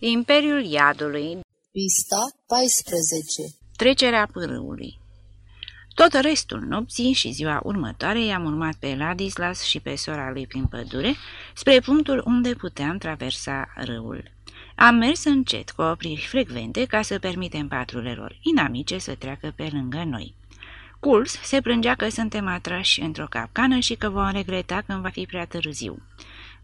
Imperiul Iadului Pista 14 Trecerea pârâului Tot restul nopții și ziua următoare i-am urmat pe Ladislas și pe sora lui prin pădure, spre punctul unde puteam traversa râul. Am mers încet, cu opriri frecvente, ca să permitem patrulelor inamice să treacă pe lângă noi. Curs se plângea că suntem atrași într-o capcană și că vom regreta când va fi prea târziu.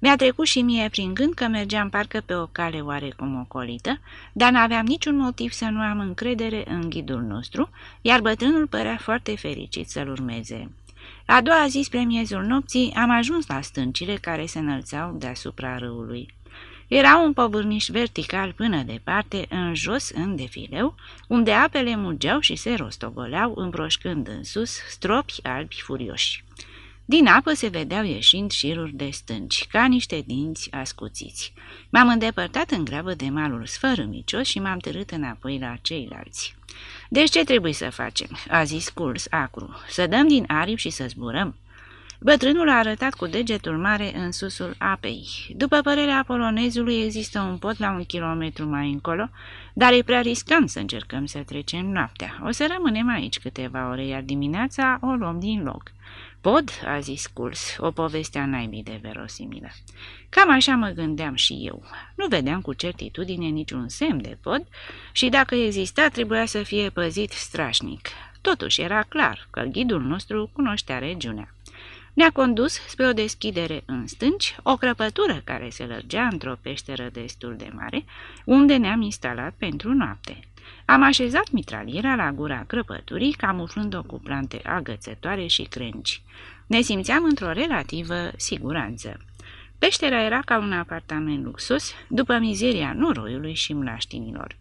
Mi-a trecut și mie prin gând că mergeam parcă pe o cale oarecum ocolită, dar n-aveam niciun motiv să nu am încredere în ghidul nostru, iar bătrânul părea foarte fericit să-l urmeze. A doua zi, spre miezul nopții, am ajuns la stâncile care se înălțau deasupra râului. Era un povârniș vertical până departe, în jos, în defileu, unde apele mugeau și se rostogoleau, împroșcând în sus stropi albi furioși. Din apă se vedeau ieșind șiruri de stânci, ca niște dinți ascuțiți. M-am îndepărtat în grabă de malul sfărâmicios și m-am târât înapoi la ceilalți. Deci ce trebuie să facem?" a zis Curs acru. Să dăm din aripi și să zburăm?" Bătrânul a arătat cu degetul mare în susul apei. După părerea polonezului, există un pod la un kilometru mai încolo, dar e prea riscant să încercăm să trecem noaptea. O să rămânem aici câteva ore, iar dimineața o luăm din loc. Pod, a zis Curs, o poveste a naibii de verosimilă. Cam așa mă gândeam și eu. Nu vedeam cu certitudine niciun semn de pod și dacă exista, trebuia să fie păzit strașnic. Totuși era clar că ghidul nostru cunoștea regiunea. Ne-a condus spre o deschidere în stânci, o crăpătură care se lărgea într-o peșteră destul de mare, unde ne-am instalat pentru noapte. Am așezat mitraliera la gura crăpăturii, camuflând-o cu plante agățătoare și crengi. Ne simțeam într-o relativă siguranță. Peștera era ca un apartament luxus, după mizeria noroiului și mlaștinilor.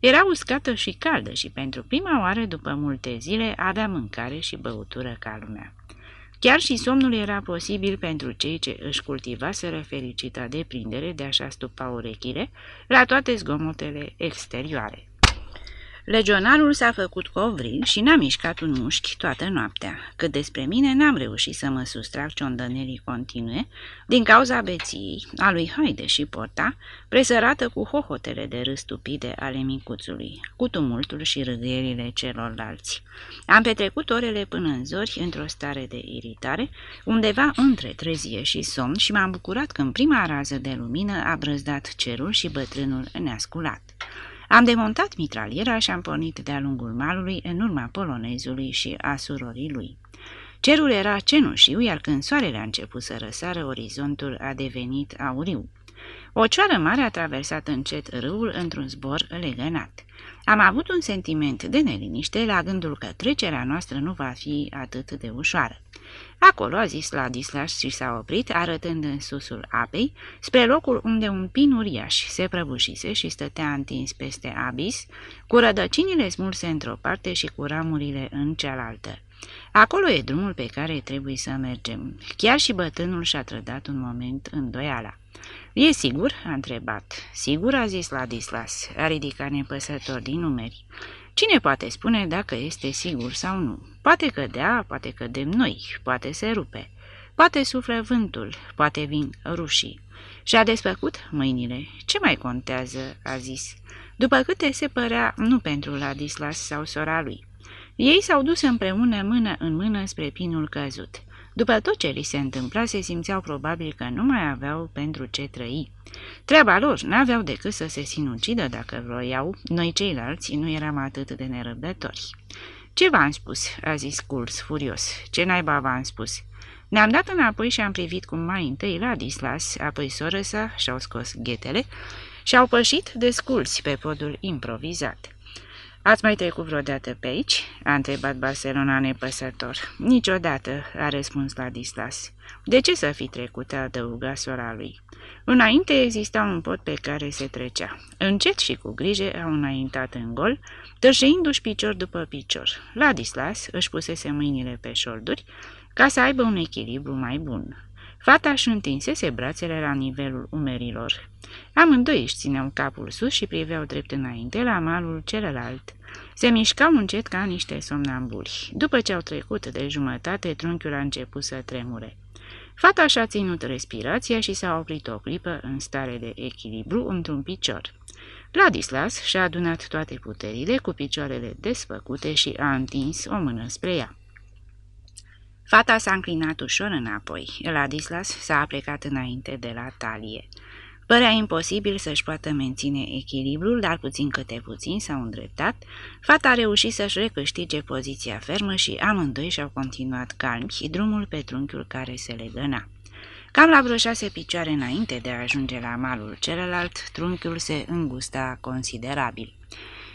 Era uscată și caldă și pentru prima oară după multe zile avea mâncare și băutură ca lumea. Chiar și somnul era posibil pentru cei ce își cultivaseră fericita deprindere de a-și astupa urechile la toate zgomotele exterioare. Legionarul s-a făcut covril și n-a mișcat un mușchi toată noaptea. Cât despre mine, n-am reușit să mă sustrag ciondănerii continue din cauza beției, a lui Haide și Porta, presărată cu hohotele de râs stupide ale micuțului, cu tumultul și râderile celorlalți. Am petrecut orele până în zori într-o stare de iritare, undeva între trezie și somn și m-am bucurat când prima rază de lumină a brăzdat cerul și bătrânul neasculat. Am demontat mitraliera și am pornit de-a lungul malului în urma polonezului și a surorii lui. Cerul era cenușiu, iar când soarele a început să răsară, orizontul a devenit auriu. O cioară mare a traversat încet râul într-un zbor legănat. Am avut un sentiment de neliniște la gândul că trecerea noastră nu va fi atât de ușoară. Acolo a zis Ladislas și s-a oprit, arătând în susul apei, spre locul unde un pin uriaș se prăbușise și stătea întins peste abis, cu rădăcinile smulse într-o parte și cu ramurile în cealaltă. Acolo e drumul pe care trebuie să mergem. Chiar și bătânul și-a trădat un moment îndoiala. E sigur?" a întrebat. Sigur?" a zis Ladislas, a ridicat nepăsător din numeri. Cine poate spune dacă este sigur sau nu? Poate cădea, poate cădem noi, poate se rupe, poate suflă vântul, poate vin rușii. Și-a desfăcut mâinile. Ce mai contează?" a zis. După câte se părea, nu pentru Ladislas sau sora lui. Ei s-au dus împreună mână în mână spre pinul căzut. După tot ce li se întâmpla, se simțeau probabil că nu mai aveau pentru ce trăi. Treaba lor, n-aveau decât să se sinucidă dacă vroiau, noi ceilalți nu eram atât de nerăbdători. Ce v-am spus?" a zis Curs, furios. Ce naiba v-am spus?" Ne-am dat înapoi și am privit cum mai întâi la Dislas, apoi soră sa și-au scos ghetele și au pășit desculți pe podul improvizat. Ați mai trecut vreodată pe aici?" a întrebat Barcelona nepăsător. Niciodată," a răspuns Ladislas. De ce să fi trecut?" a adăugat sora lui. Înainte exista un pod pe care se trecea. Încet și cu grijă au înaintat în gol, târșeindu-și picior după picior. Ladislas își pusese mâinile pe șolduri ca să aibă un echilibru mai bun. Fata își întinsese brațele la nivelul umerilor. Amândoi își țineau capul sus și priveau drept înainte la malul celălalt. Se mișcau încet ca niște somnambuli. După ce au trecut de jumătate, trunchiul a început să tremure. Fata și-a ținut respirația și s-a oprit o clipă în stare de echilibru într-un picior. Ladislas și-a adunat toate puterile cu picioarele desfăcute și a întins o mână spre ea. Fata s-a înclinat ușor înapoi. Ladislas s-a plecat înainte de la talie. Părea imposibil să-și poată menține echilibrul, dar puțin câte puțin s-au îndreptat. Fata a reușit să-și recâștige poziția fermă și amândoi și-au continuat calmi drumul pe trunchiul care se legăna. Cam la vreo șase picioare înainte de a ajunge la malul celălalt, trunchiul se îngusta considerabil.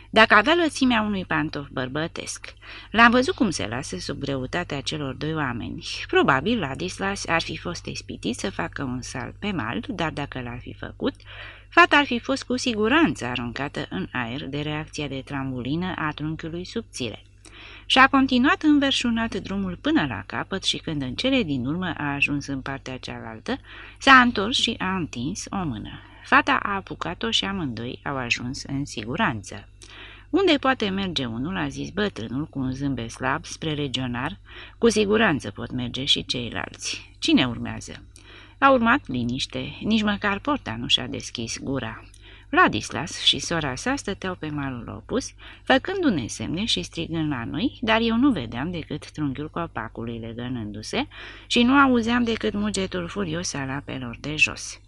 Dacă avea lățimea unui pantof bărbătesc, l-am văzut cum se lasă sub greutatea celor doi oameni. Probabil Ladislas ar fi fost ispitit să facă un salt pe mal, dar dacă l-ar fi făcut, fata ar fi fost cu siguranță aruncată în aer de reacția de trambulină a trunchiului subțire și a continuat înverșunat drumul până la capăt și când în cele din urmă a ajuns în partea cealaltă, s-a întors și a întins o mână. Fata a apucat-o și amândoi au ajuns în siguranță. Unde poate merge unul, a zis bătrânul cu un zâmbet slab spre regionar, cu siguranță pot merge și ceilalți. Cine urmează? A urmat liniște, nici măcar porta nu și-a deschis gura. Vladislas și sora sa stăteau pe malul opus, făcându-ne semne și strigând la noi, dar eu nu vedeam decât trunchiul copacului legănându-se și nu auzeam decât mugetul furios al apelor de jos.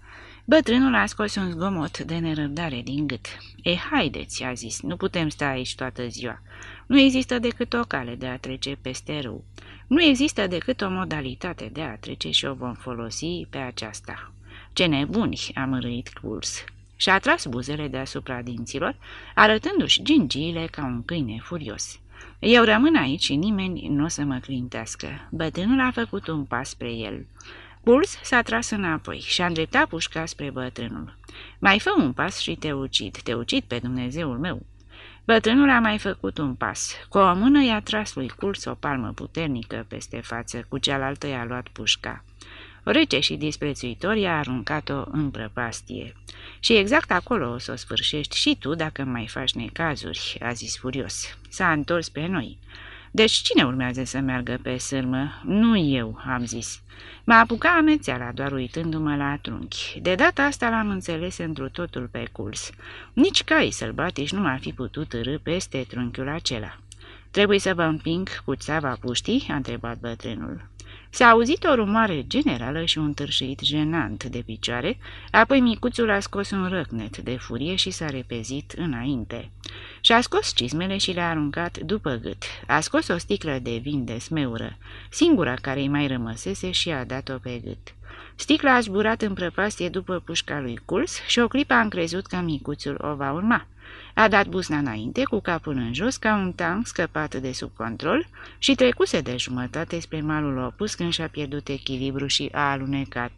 Bătrânul a scos un zgomot de nerăbdare din gât. E, haideți, a zis, nu putem sta aici toată ziua. Nu există decât o cale de a trece peste râu. Nu există decât o modalitate de a trece și o vom folosi pe aceasta. Ce nebuni, a mărâit Curs și-a tras buzele deasupra dinților, arătându-și gingiile ca un câine furios. Eu rămân aici și nimeni nu o să mă clintească. Bătrânul a făcut un pas spre el. Puls s-a tras înapoi și a îndreptat pușca spre bătrânul. Mai fă un pas și te ucid, te ucid pe Dumnezeul meu. Bătrânul a mai făcut un pas. Cu o mână i-a tras lui Curs o palmă puternică peste față, cu cealaltă i-a luat pușca. Rece și disprețuitor i-a aruncat-o în prăpastie. Și exact acolo o să o sfârșești și tu dacă mai faci necazuri, a zis furios. S-a întors pe noi. Deci cine urmează să meargă pe sârmă? Nu eu, am zis. M-a apucat amețeala doar uitându-mă la trunchi. De data asta l-am înțeles întru totul pe curs. Nici cai sălbatici nu ar fi putut râ peste trunchiul acela. Trebuie să vă împing cu țava puștii?" a întrebat bătrânul. S-a auzit o rumoare generală și un târșit jenant de picioare, apoi micuțul a scos un răcnet de furie și s-a repezit înainte. Și-a scos cizmele și le-a aruncat după gât. A scos o sticlă de vin de smeură, singura care îi mai rămăsese și a dat-o pe gât. Sticla a zburat în prăpastie după pușca lui Culs și o clipă a încrezut că micuțul o va urma. A dat busna înainte, cu capul în jos, ca un tank scăpat de sub control și trecuse de jumătate spre malul opus când și-a pierdut echilibru și a alunecat.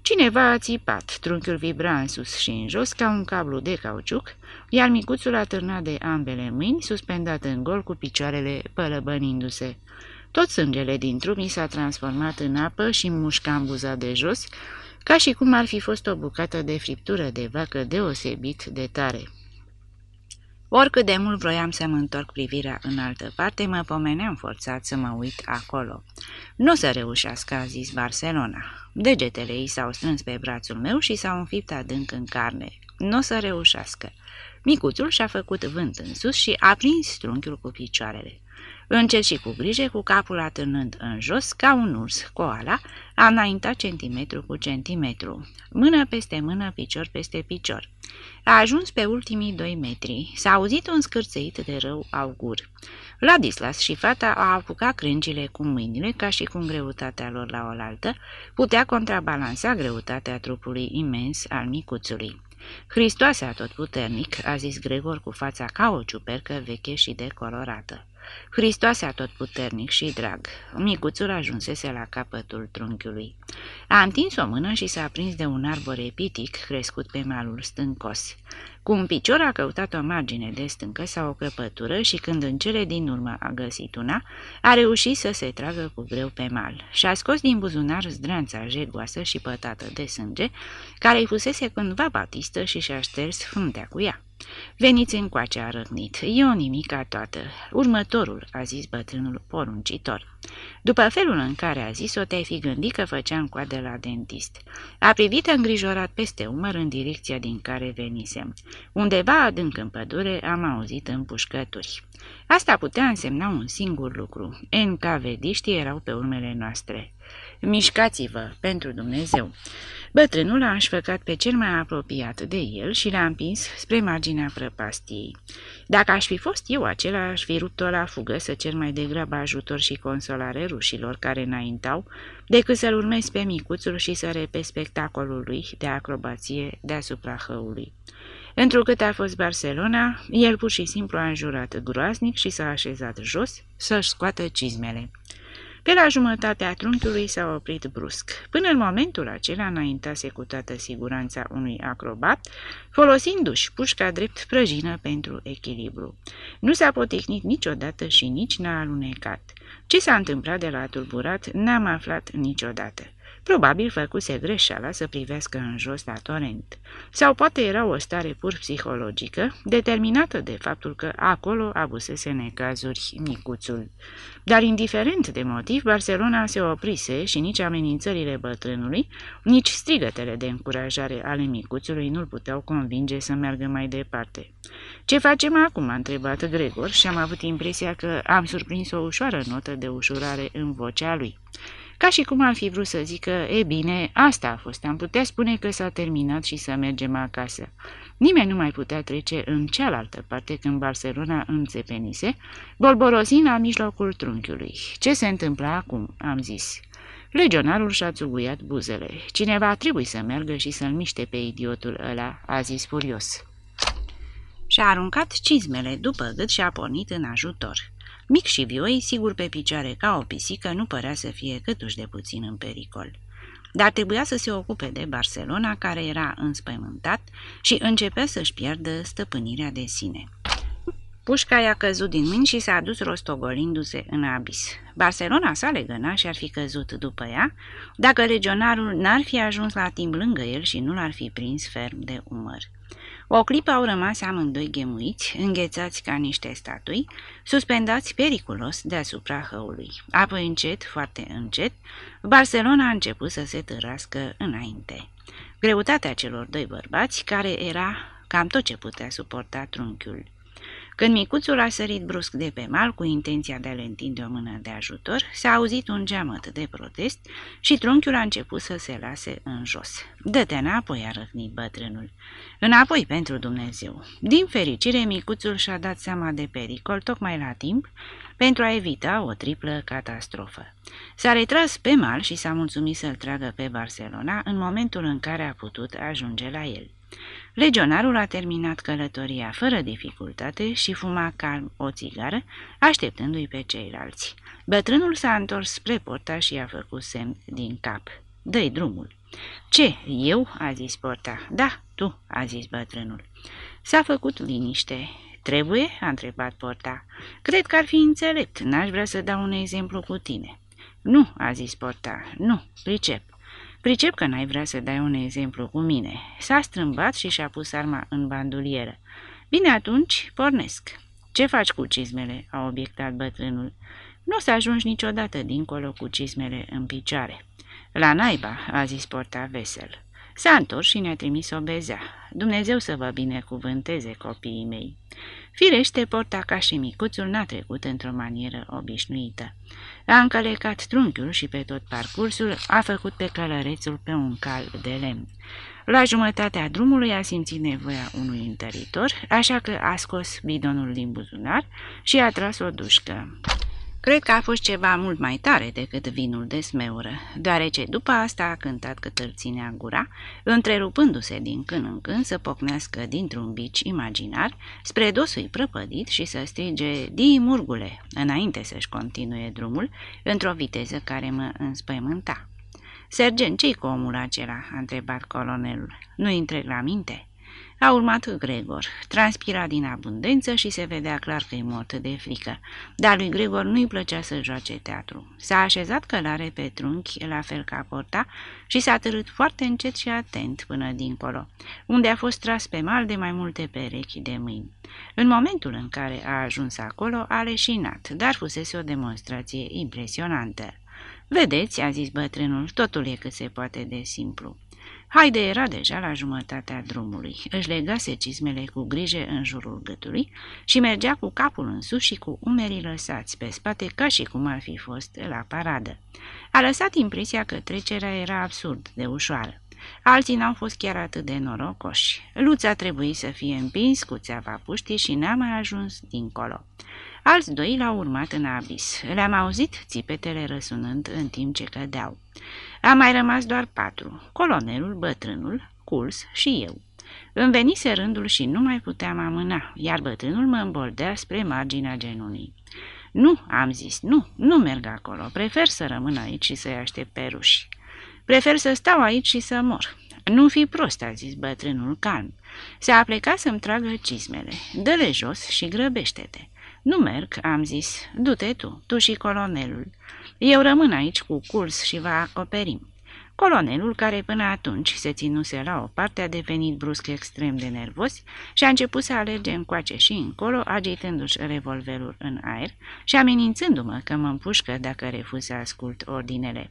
Cineva a țipat, trunchiul vibra în sus și în jos ca un cablu de cauciuc, iar micuțul a târnat de ambele mâini, suspendat în gol cu picioarele pălăbănindu-se. Tot sângele din trup mi s-a transformat în apă și mușca în buza de jos, ca și cum ar fi fost o bucată de friptură de vacă deosebit de tare. Oricât de mult vroiam să mă întorc privirea în altă parte, mă pomeneam forțat să mă uit acolo. Nu o să reușească, a zis Barcelona. Degetele ei s-au strâns pe brațul meu și s-au înfipt adânc în carne. Nu o să reușească. Micuțul și-a făcut vânt în sus și a prins trunchiul cu picioarele. Încet și cu grijă, cu capul atârnând în jos, ca un urs coala, a înaintat centimetru cu centimetru, mână peste mână, picior peste picior. A ajuns pe ultimii doi metri. S-a auzit un scârțăit de rău augur. Ladislas și fata au apucat crângile cu mâinile, ca și cum greutatea lor la oaltă putea contrabalansa greutatea trupului imens al micuțului. Hristoase atotputernic, a zis Gregor cu fața ca o ciupercă veche și decolorată. Hristoase atotputernic și drag, micuțul ajunsese la capătul trunchiului. A întins o mână și s-a prins de un arbore pitic crescut pe malul stâncos. Cu un picior a căutat o margine de stâncă sau o crăpătură și când în cele din urmă a găsit una, a reușit să se tragă cu greu pe mal și a scos din buzunar zdranța jegoasă și pătată de sânge, care îi fusese cândva batistă și și-a șters fruntea cu ea. Veniți încoace, a răgnit. E o nimica toată. Următorul, a zis bătrânul poruncitor. După felul în care a zis-o, te-ai fi gândit că făceam coadă la dentist. A privit îngrijorat peste umăr în direcția din care venisem. Undeva adânc în pădure am auzit împușcături. Asta putea însemna un singur lucru. Encavediștii erau pe urmele noastre. Mișcați-vă, pentru Dumnezeu! Bătrânul a înșfăcat pe cel mai apropiat de el și l-a împins spre marginea prăpastiei. Dacă aș fi fost eu acela, aș fi rupt-o la fugă să cer mai degrabă ajutor și consolare rușilor care înaintau, decât să-l urmez pe micuțul și să repet spectacolul lui de acrobație deasupra hăului. Întrucât a fost Barcelona, el pur și simplu a înjurat groaznic și s-a așezat jos să-și scoată cizmele. Pe la jumătatea trunchiului s-a oprit brusc. Până în momentul acela înaintase cu toată siguranța unui acrobat, folosindu-și pușca drept prăjină pentru echilibru. Nu s-a poticnit niciodată și nici n-a alunecat. Ce s-a întâmplat de la tulburat n-am aflat niciodată. Probabil făcuse greșeala să privească în jos la torent. Sau poate era o stare pur psihologică, determinată de faptul că acolo abusese necazuri micuțul. Dar indiferent de motiv, Barcelona se oprise și nici amenințările bătrânului, nici strigătele de încurajare ale micuțului nu-l puteau convinge să meargă mai departe. Ce facem acum?" a întrebat Gregor și am avut impresia că am surprins o ușoară notă de ușurare în vocea lui ca și cum ar fi vrut să zică, e bine, asta a fost, am putea spune că s-a terminat și să mergem acasă. Nimeni nu mai putea trece în cealaltă parte când Barcelona înțepenise, bolborosind la mijlocul trunchiului. Ce se întâmplă acum?" am zis. Legionarul și-a țuguiat buzele. Cineva trebuie să meargă și să-l miște pe idiotul ăla, a zis furios. Și-a aruncat cizmele după gât și a pornit în ajutor. Mic și vioi, sigur pe picioare ca o pisică, nu părea să fie câtuși de puțin în pericol. Dar trebuia să se ocupe de Barcelona, care era înspăimântat și începea să-și pierdă stăpânirea de sine. Pușca i-a căzut din mâini și s-a dus rostogolindu-se în abis. Barcelona s-a legănat și ar fi căzut după ea, dacă regionarul n-ar fi ajuns la timp lângă el și nu l-ar fi prins ferm de umăr. O clipă au rămas amândoi ghemuiți, înghețați ca niște statui, suspendați periculos deasupra hăului. Apoi încet, foarte încet, Barcelona a început să se târască înainte. Greutatea celor doi bărbați, care era cam tot ce putea suporta trunchiul. Când micuțul a sărit brusc de pe mal cu intenția de a le întinde o mână de ajutor, s-a auzit un geamăt de protest și trunchiul a început să se lase în jos. Dă-te înapoi, a răhnit bătrânul. Înapoi pentru Dumnezeu. Din fericire, micuțul și-a dat seama de pericol tocmai la timp pentru a evita o triplă catastrofă. S-a retras pe mal și s-a mulțumit să-l tragă pe Barcelona în momentul în care a putut ajunge la el. Legionarul a terminat călătoria fără dificultate și fuma calm o țigară, așteptându-i pe ceilalți. Bătrânul s-a întors spre porta și a făcut semn din cap. Dă-i drumul. Ce, eu?" a zis porta. Da, tu," a zis bătrânul. S-a făcut liniște. Trebuie?" a întrebat porta. Cred că ar fi înțelept. N-aș vrea să dau un exemplu cu tine." Nu," a zis porta. Nu, pricep." Pricep că n-ai vrea să dai un exemplu cu mine. S-a strâmbat și și-a pus arma în bandulieră. Bine atunci, pornesc. Ce faci cu cizmele?" a obiectat bătrânul. Nu o să ajungi niciodată dincolo cu cizmele în picioare." La naiba," a zis porta vesel. S-a întors și ne-a trimis o bezea. Dumnezeu să vă binecuvânteze, copiii mei. Firește, porta ca și micuțul n-a trecut într-o manieră obișnuită. A încălecat trunchiul și pe tot parcursul a făcut pe călărețul pe un cal de lemn. La jumătatea drumului a simțit nevoia unui întăritor, așa că a scos bidonul din buzunar și a tras o dușcă. Cred că a fost ceva mult mai tare decât vinul de smeură, deoarece după asta a cântat cât îl ținea gura, întrerupându-se din când în când să pocnească dintr-un bici imaginar spre dosul prăpădit și să strige Di murgule, înainte să-și continue drumul, într-o viteză care mă înspăimânta. Sergent, ce-i cu omul acela?" a întrebat colonelul. Nu-i întreg la minte?" A urmat Gregor. Transpira din abundență și se vedea clar că e mort de frică. Dar lui Gregor nu-i plăcea să joace teatru. S-a așezat călare pe trunchi, la fel ca porta, și s-a târât foarte încet și atent până dincolo, unde a fost tras pe mal de mai multe perechi de mâini. În momentul în care a ajuns acolo, a leșinat, dar fusese o demonstrație impresionantă. Vedeți, a zis bătrânul, totul e cât se poate de simplu. Haide era deja la jumătatea drumului. Își legase cizmele cu grijă în jurul gâtului și mergea cu capul în sus și cu umerii lăsați pe spate ca și cum ar fi fost la paradă. A lăsat impresia că trecerea era absurd de ușoară. Alții n-au fost chiar atât de norocoși. Luța trebuie să fie împins cu țeava puștii și n-a mai ajuns dincolo. Alți doi l-au urmat în abis. Le-am auzit țipetele răsunând în timp ce cădeau. A mai rămas doar patru, colonelul, bătrânul, Culs și eu. Îmi venise rândul și nu mai puteam amâna, iar bătrânul mă îmboldea spre marginea genunii. Nu, am zis, nu, nu merg acolo, prefer să rămân aici și să-i aștept pe ruși. Prefer să stau aici și să mor. Nu fi prost, a zis bătrânul calm. Se apleca să-mi tragă cizmele. Dă-le jos și grăbește-te. Nu merg, am zis. Du-te tu, tu și colonelul. Eu rămân aici cu curs și vă acoperim. Colonelul, care până atunci se ținuse la o parte, a devenit brusc extrem de nervos și a început să alerge încoace și încolo, agitându-și revolverul în aer și amenințându-mă că mă împușcă dacă refuz să ascult ordinele.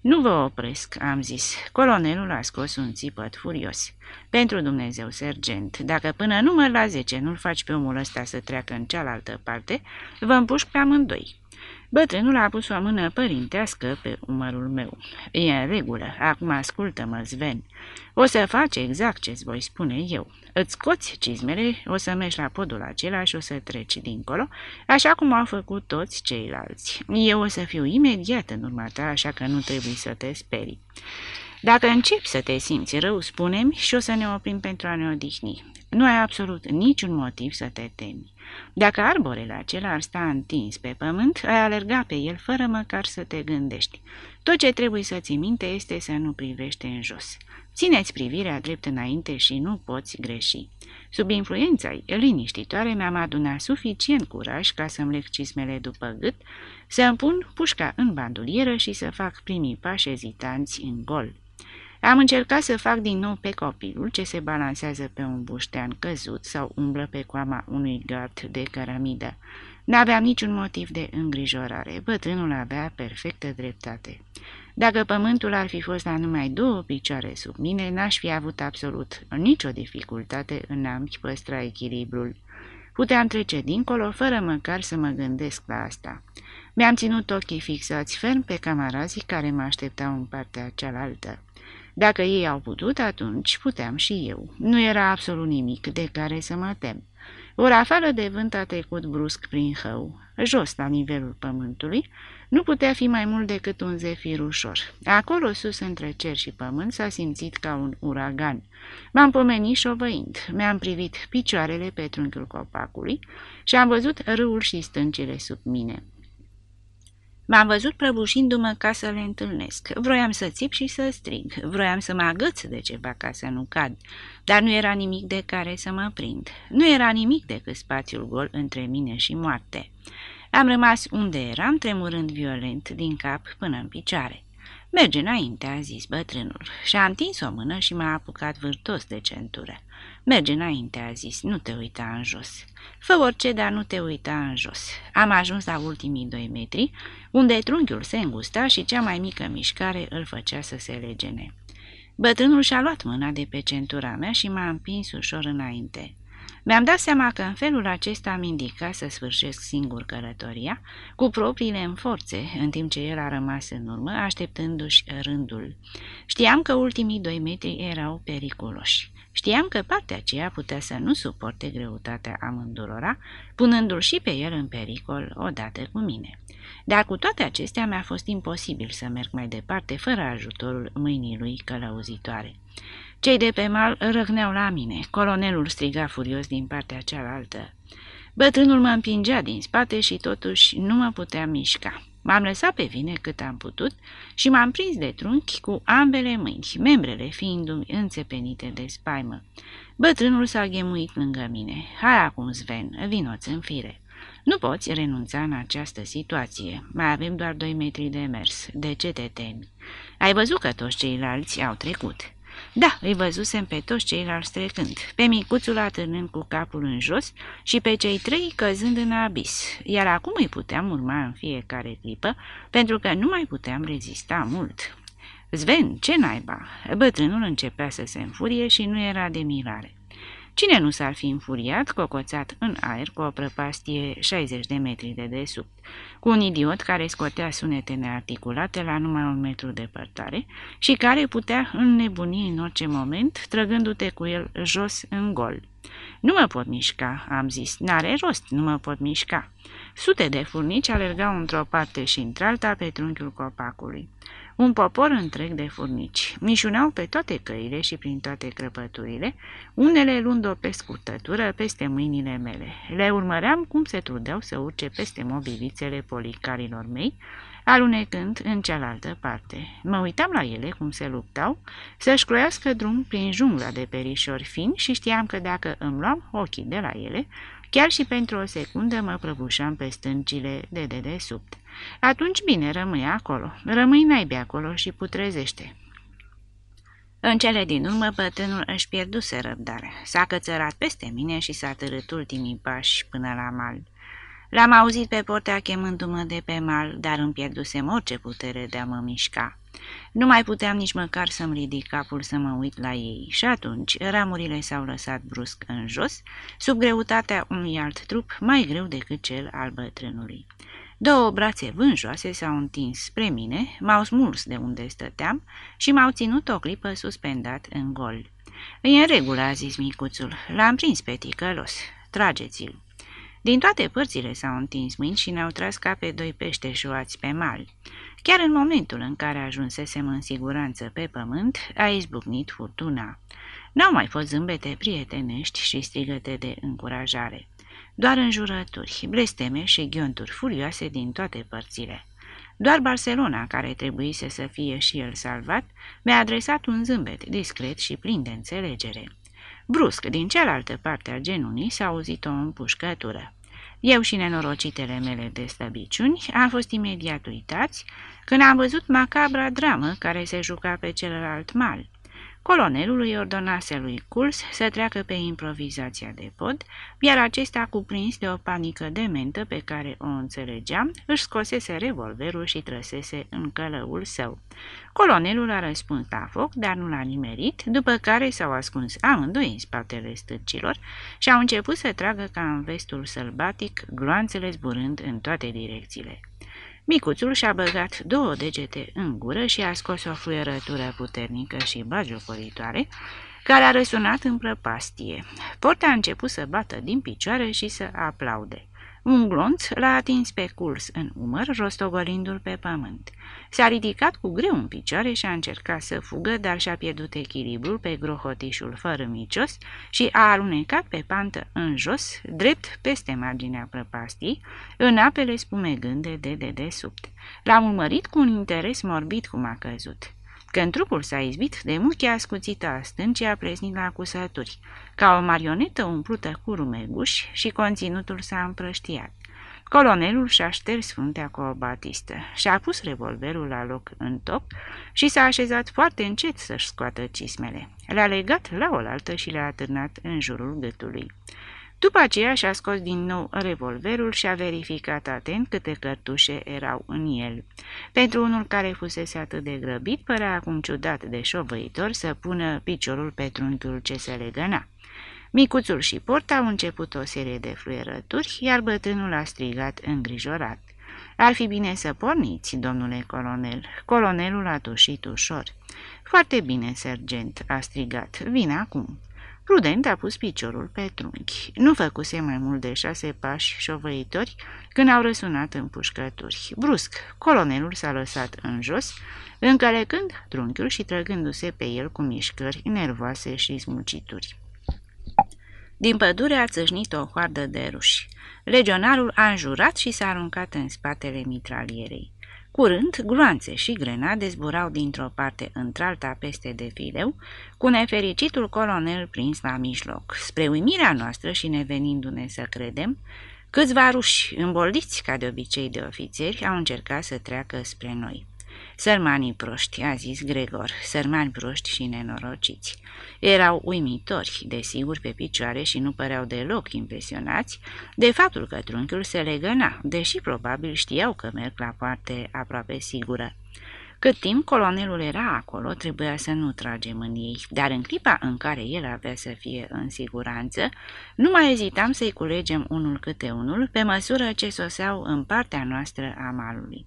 Nu vă opresc," am zis. Colonelul a scos un țipăt furios. Pentru Dumnezeu, sergent, dacă până număr la zece nu-l faci pe omul ăsta să treacă în cealaltă parte, vă împușc pe amândoi." Bătrânul a pus o mână părintească pe umărul meu. E în regulă, acum ascultă-mă, Sven. O să faci exact ce-ți voi spune eu. Îți scoți cizmele, o să mergi la podul acela și o să treci dincolo, așa cum au făcut toți ceilalți. Eu o să fiu imediat în urma ta, așa că nu trebuie să te sperii. Dacă începi să te simți rău, spune-mi și o să ne oprim pentru a ne odihni. Nu ai absolut niciun motiv să te temi. Dacă arborele acela ar sta întins pe pământ, ai alerga pe el fără măcar să te gândești. Tot ce trebuie să ții minte este să nu privești în jos. Țineți privirea drept înainte și nu poți greși. Sub influența ei liniștitoare mi-am adunat suficient curaj ca să-mi leg cismele după gât, să îmi pun pușca în bandulieră și să fac primii pași ezitanți în gol. Am încercat să fac din nou pe copilul ce se balansează pe un buștean căzut sau umblă pe coama unui gard de cărămidă. N-aveam niciun motiv de îngrijorare, bătrânul avea perfectă dreptate. Dacă pământul ar fi fost la numai două picioare sub mine, n-aș fi avut absolut nicio dificultate în a-mi păstra echilibrul. Puteam trece dincolo fără măcar să mă gândesc la asta. Mi-am ținut ochii fixați ferm pe camarazii care mă așteptau în partea cealaltă. Dacă ei au putut, atunci puteam și eu. Nu era absolut nimic de care să mă tem. O rafală de vânt a trecut brusc prin hău, jos la nivelul pământului, nu putea fi mai mult decât un zefir ușor. Acolo, sus între cer și pământ, s-a simțit ca un uragan. M-am pomenit șovăind, mi-am privit picioarele pe trunchiul copacului și am văzut râul și stâncile sub mine. M-am văzut prăbușindu-mă ca să le întâlnesc. Vroiam să țip și să strig. Vroiam să mă agăț de ceva ca să nu cad. Dar nu era nimic de care să mă prind. Nu era nimic decât spațiul gol între mine și moarte. Am rămas unde eram, tremurând violent din cap până în picioare. Merge înainte, a zis bătrânul, și-a întins o mână și m-a apucat vârtos de centură. Merge înainte, a zis, nu te uita în jos. Fă orice, dar nu te uita în jos. Am ajuns la ultimii doi metri, unde trunchiul se îngusta și cea mai mică mișcare îl făcea să se legene. Bătrânul și-a luat mâna de pe centura mea și m-a împins ușor înainte. Mi-am dat seama că în felul acesta am indicat să sfârșesc singur călătoria, cu propriile în forțe, în timp ce el a rămas în urmă, așteptându-și rândul. Știam că ultimii doi metri erau periculoși. Știam că partea aceea putea să nu suporte greutatea amândurora, punându-l și pe el în pericol odată cu mine. Dar cu toate acestea mi-a fost imposibil să merg mai departe fără ajutorul mâinii lui călăuzitoare. Cei de pe mal răgneau la mine. Colonelul striga furios din partea cealaltă. Bătrânul mă împingea din spate și totuși nu mă putea mișca. M-am lăsat pe vine cât am putut și m-am prins de trunchi cu ambele mâini, membrele fiindu-mi înțepenite de spaimă. Bătrânul s-a ghemuit lângă mine. Hai acum, Sven, vinoți în fire. Nu poți renunța în această situație. Mai avem doar doi metri de mers. De ce te temi? Ai văzut că toți ceilalți au trecut. Da, îi văzusem pe toți ceilalți trecând, pe micuțul atârnând cu capul în jos și pe cei trei căzând în abis, iar acum îi puteam urma în fiecare clipă, pentru că nu mai puteam rezista mult. Sven, ce naiba? Bătrânul începea să se înfurie și nu era de mirare. Cine nu s-ar fi înfuriat, cocoțat în aer cu o prăpastie 60 de metri de desubt, cu un idiot care scotea sunete nearticulate la numai un metru departare și care putea înnebuni în orice moment, trăgându-te cu el jos în gol. Nu mă pot mișca, am zis, n-are rost, nu mă pot mișca. Sute de furnici alergau într-o parte și într-alta pe trunchiul copacului. Un popor întreg de furnici. Mișunau pe toate căile și prin toate crăpăturile, unele luând-o pe scurtătură peste mâinile mele. Le urmăream cum se trudeau să urce peste mobilițele policarilor mei, alunecând în cealaltă parte. Mă uitam la ele cum se luptau să-și croiască drum prin jungla de perișori fini și știam că dacă îmi luam ochii de la ele, chiar și pentru o secundă mă prăbușam pe stâncile de dedesubt. Atunci bine, rămâi acolo. Rămâi naibii acolo și putrezește. În cele din urmă, bătrânul își pierduse răbdarea. S-a cățărat peste mine și s-a târât ultimii pași până la mal. L-am auzit pe portea chemându-mă de pe mal, dar îmi pierdusem orice putere de a mă mișca. Nu mai puteam nici măcar să-mi ridic capul să mă uit la ei și atunci ramurile s-au lăsat brusc în jos, sub greutatea unui alt trup mai greu decât cel al bătrânului. Două brațe vânjoase s-au întins spre mine, m-au smuls de unde stăteam și m-au ținut o clipă suspendat în gol. E în regulă, a zis micuțul, l-am prins pe ticălos, trageți-l. Din toate părțile s-au întins mâini și ne-au tras ca pe doi pește șuați pe mal. Chiar în momentul în care ajunsesem în siguranță pe pământ, a izbucnit furtuna. N-au mai fost zâmbete prietenești și strigăte de încurajare doar înjurături, blesteme și ghionturi furioase din toate părțile. Doar Barcelona, care trebuise să fie și el salvat, mi-a adresat un zâmbet discret și plin de înțelegere. Brusc, din cealaltă parte a genunii s-a auzit o împușcătură. Eu și nenorocitele mele de slăbiciuni am fost imediat uitați când am văzut macabra dramă care se juca pe celălalt mal. Colonelul îi ordonase lui Curs să treacă pe improvizația de pod, iar acesta, cuprins de o panică dementă pe care o înțelegeam, își scosese revolverul și trăsese în călăul său. Colonelul a răspuns la foc, dar nu l-a nimerit, după care s-au ascuns amândoi în spatele stârcilor și au început să tragă ca în vestul sălbatic, gloanțele zburând în toate direcțiile. Micuțul și-a băgat două degete în gură și a scos o fluierătură puternică și bagiocoritoare, care a răsunat în prăpastie. Porta a început să bată din picioare și să aplaude. Un glonț l-a atins pe curs în umăr, rostogolindu-l pe pământ. S-a ridicat cu greu în picioare și a încercat să fugă, dar și-a pierdut echilibrul pe grohotișul fără micios și a alunecat pe pantă în jos, drept peste marginea prăpastii, în apele spumegânde de dedesubt. L-am urmărit cu un interes morbid cum a căzut. Când trupul s-a izbit, de muchea ascuțită a stâncii a pleznit la cusături, ca o marionetă umplută cu rumeguși și conținutul s-a împrăștiat. Colonelul și-a șters fruntea cu o batistă, și-a pus revolverul la loc în top și s-a așezat foarte încet să-și scoată cismele. Le-a legat la oaltă și le-a atârnat în jurul gâtului. După aceea și-a scos din nou revolverul și a verificat atent câte cărtușe erau în el. Pentru unul care fusese atât de grăbit, părea acum ciudat de șovăitor să pună piciorul pe trunchiul ce se legăna. Micuțul și porta au început o serie de fluierături, iar bătrânul a strigat îngrijorat. Ar fi bine să porniți, domnule colonel. Colonelul a tușit ușor. Foarte bine, sergent, a strigat. Vin acum. Prudent a pus piciorul pe trunchi. Nu făcuse mai mult de șase pași șovăitori când au răsunat în pușcături. Brusc, colonelul s-a lăsat în jos, încălecând trunchiul și trăgându-se pe el cu mișcări nervoase și smucituri. Din pădure a țâșnit o hoardă de ruși. Legionarul a înjurat și s-a aruncat în spatele mitralierei. Curând, gloanțe și grenade zburau dintr-o parte într-alta peste defileu, cu nefericitul colonel prins la mijloc. Spre uimirea noastră și nevenindu-ne să credem, câțiva ruși, îmboldiți ca de obicei de ofițeri, au încercat să treacă spre noi. Sărmanii proști, a zis Gregor, sărmani proști și nenorociți. Erau uimitori, desigur, pe picioare și nu păreau deloc impresionați de faptul că trunchiul se legăna, deși probabil știau că merg la parte aproape sigură. Cât timp colonelul era acolo, trebuia să nu tragem în ei, dar în clipa în care el avea să fie în siguranță, nu mai ezitam să-i culegem unul câte unul, pe măsură ce soseau în partea noastră a malului.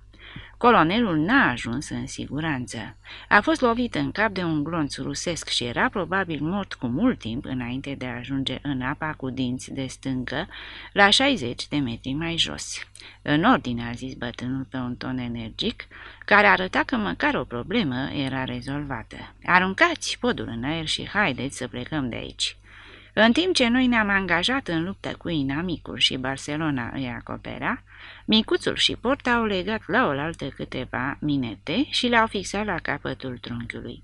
Colonelul n-a ajuns în siguranță. A fost lovit în cap de un glonț rusesc și era probabil mort cu mult timp înainte de a ajunge în apa cu dinți de stâncă, la 60 de metri mai jos. În ordine, a zis bătrânul pe un ton energic, care arăta că măcar o problemă era rezolvată. Aruncați podul în aer și haideți să plecăm de aici. În timp ce noi ne-am angajat în luptă cu inamicul și Barcelona îi acoperea, micuțul și porta au legat la oaltă câteva minete și le-au fixat la capătul trunchiului.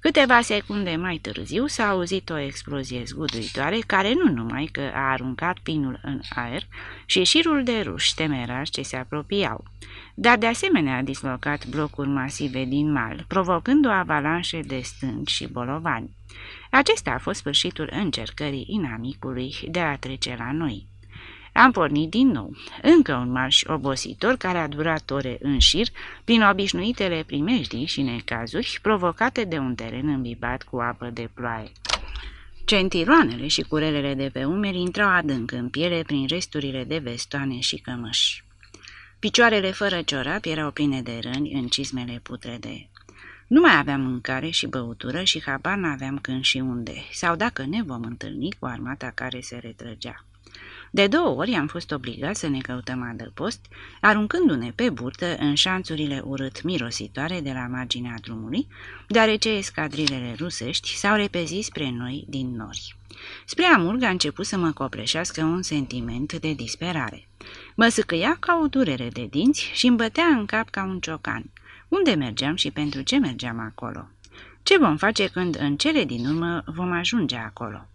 Câteva secunde mai târziu s-a auzit o explozie zguduitoare care nu numai că a aruncat pinul în aer și șirul de ruși temerari ce se apropiau, dar de asemenea a dislocat blocuri masive din mal, provocând o avalanșă de stânci și bolovani. Acesta a fost sfârșitul încercării inamicului de a trece la noi. Am pornit din nou. Încă un marș obositor care a durat ore în șir prin obișnuitele primejdii și necazuri provocate de un teren îmbibat cu apă de ploaie. Centiroanele și curelele de pe umeri intrau adânc în piele prin resturile de vestoane și cămăși. Picioarele fără ciorap erau pline de răni în cizmele putrede. Nu mai aveam mâncare și băutură și habar n-aveam când și unde, sau dacă ne vom întâlni cu armata care se retrăgea. De două ori am fost obligat să ne căutăm adăpost, aruncându-ne pe burtă în șanțurile urât mirositoare de la marginea drumului, deoarece escadrilele rusești s-au repezit spre noi din nori. Spre amurg a început să mă copleșească un sentiment de disperare. Mă sâcăia ca o durere de dinți și îmi bătea în cap ca un ciocan. Unde mergeam și pentru ce mergeam acolo? Ce vom face când în cele din urmă vom ajunge acolo?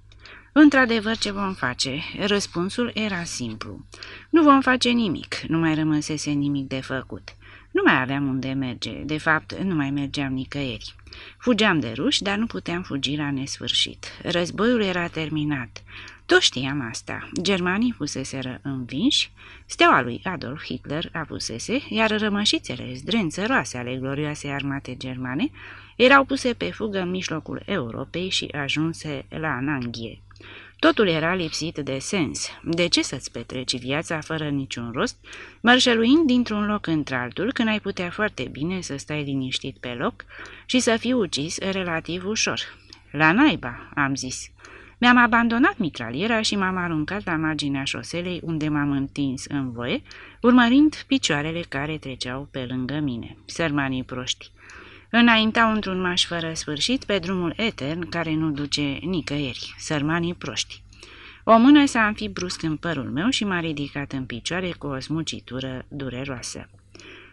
Într-adevăr, ce vom face? Răspunsul era simplu. Nu vom face nimic, nu mai rămăsese nimic de făcut. Nu mai aveam unde merge, de fapt, nu mai mergeam nicăieri. Fugeam de ruși, dar nu puteam fugi la nesfârșit. Războiul era terminat. Toți știam asta. Germanii fuseseră învinși, steaua lui Adolf Hitler avusese, iar rămășițele zdrențăroase ale glorioasei armate germane erau puse pe fugă în mijlocul Europei și ajunse la Nanghie. Totul era lipsit de sens. De ce să-ți petreci viața fără niciun rost, mărșăluind dintr-un loc într-altul, când ai putea foarte bine să stai liniștit pe loc și să fii ucis relativ ușor? La naiba, am zis. Mi-am abandonat mitraliera și m-am aruncat la marginea șoselei unde m-am întins în voie, urmărind picioarele care treceau pe lângă mine. Sărmanii proști. Înaintau într-un maș fără sfârșit pe drumul etern care nu duce nicăieri. Sărmanii proști. O mână s-a înfipt brusc în părul meu și m-a ridicat în picioare cu o smucitură dureroasă.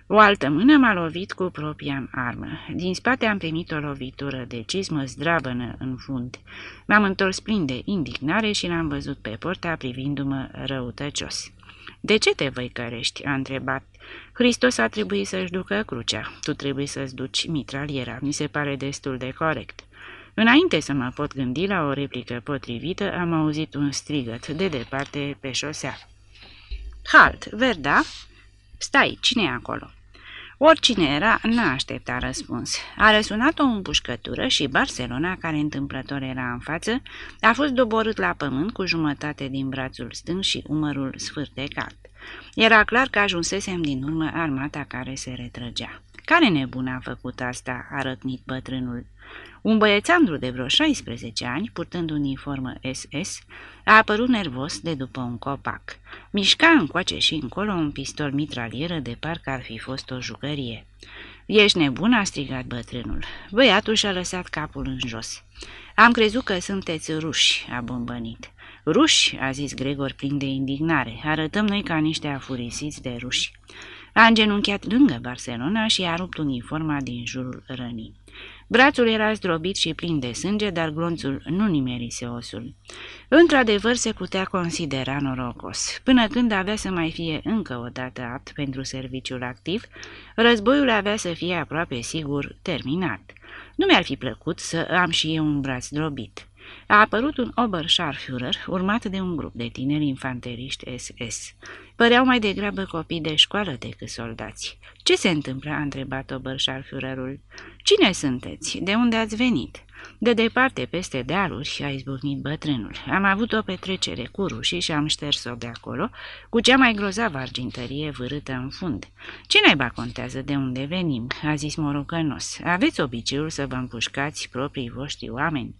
O altă mână m-a lovit cu propria armă. Din spate am primit o lovitură de cizmă zdravănă în fund. M-am întors plin de indignare și l-am văzut pe porta privindu-mă răutăcios. De ce te văicărești?" a întrebat. Hristos a trebuit să-și ducă crucea. Tu trebuie să-ți duci mitraliera. Mi se pare destul de corect." Înainte să mă pot gândi la o replică potrivită, am auzit un strigăt de departe pe șosea. Halt, Verda? Stai, cine e acolo?" Oricine era, n-a așteptat răspuns. A răsunat o împușcătură și Barcelona, care întâmplător era în față, a fost doborât la pământ cu jumătate din brațul stâng și umărul sfârtecat. Era clar că ajunsesem din urmă armata care se retrăgea. Care nebun a făcut asta?" a rătnit bătrânul. Un băiețandru de vreo 16 ani, purtând uniformă SS, a apărut nervos de după un copac. Mișca încoace și încolo un pistol mitralieră de parcă ar fi fost o jucărie. Ești nebun?" a strigat bătrânul. Băiatul și-a lăsat capul în jos. Am crezut că sunteți ruși," a bombănit. Ruși?" a zis Gregor plin de indignare. Arătăm noi ca niște afurisiți de ruși." A îngenunchiat lângă Barcelona și a rupt uniforma din jurul rănii. Brațul era zdrobit și plin de sânge, dar glonțul nu nimerise osul. Într-adevăr, se putea considera norocos. Până când avea să mai fie încă o dată apt pentru serviciul activ, războiul avea să fie aproape sigur terminat. Nu mi-ar fi plăcut să am și eu un braț drobit. A apărut un Oberscharführer, urmat de un grup de tineri infanteriști SS. Păreau mai degrabă copii de școală decât soldați. Ce se întâmplă?" a întrebat Oberscharführerul. Cine sunteți? De unde ați venit?" De departe, peste dealuri, a izbucnit bătrânul. Am avut o petrecere cu rușii și am șters-o de acolo, cu cea mai grozavă argintărie vârâtă în fund. Ce naiba contează de unde venim?" a zis morucănos. Aveți obiceiul să vă împușcați proprii voștri oameni?"